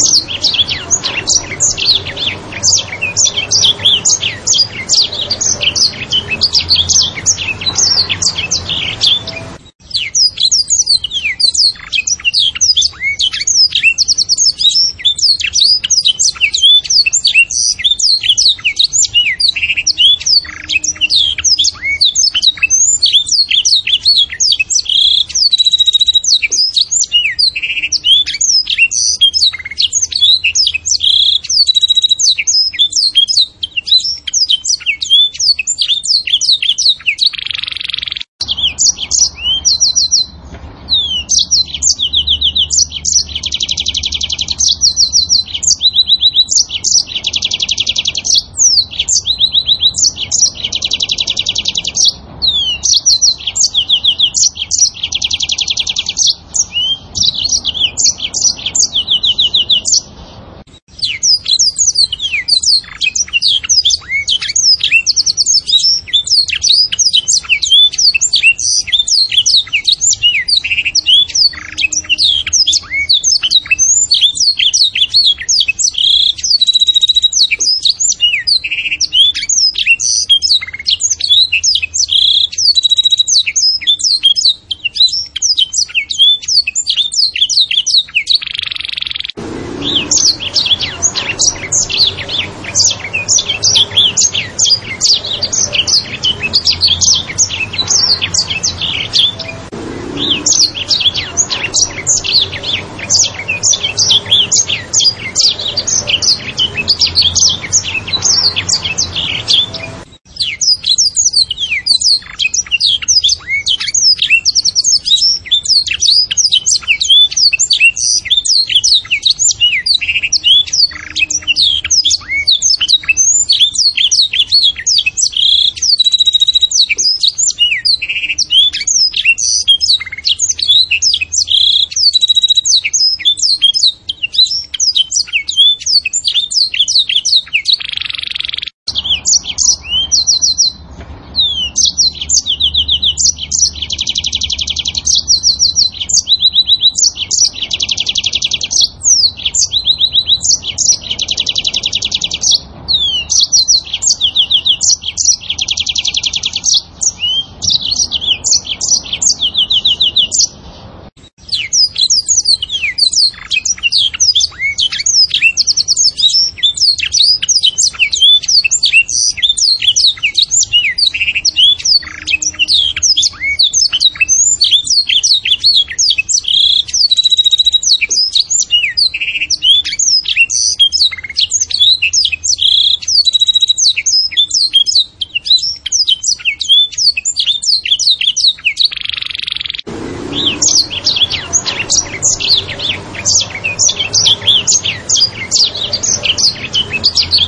Thank you. you Thank you.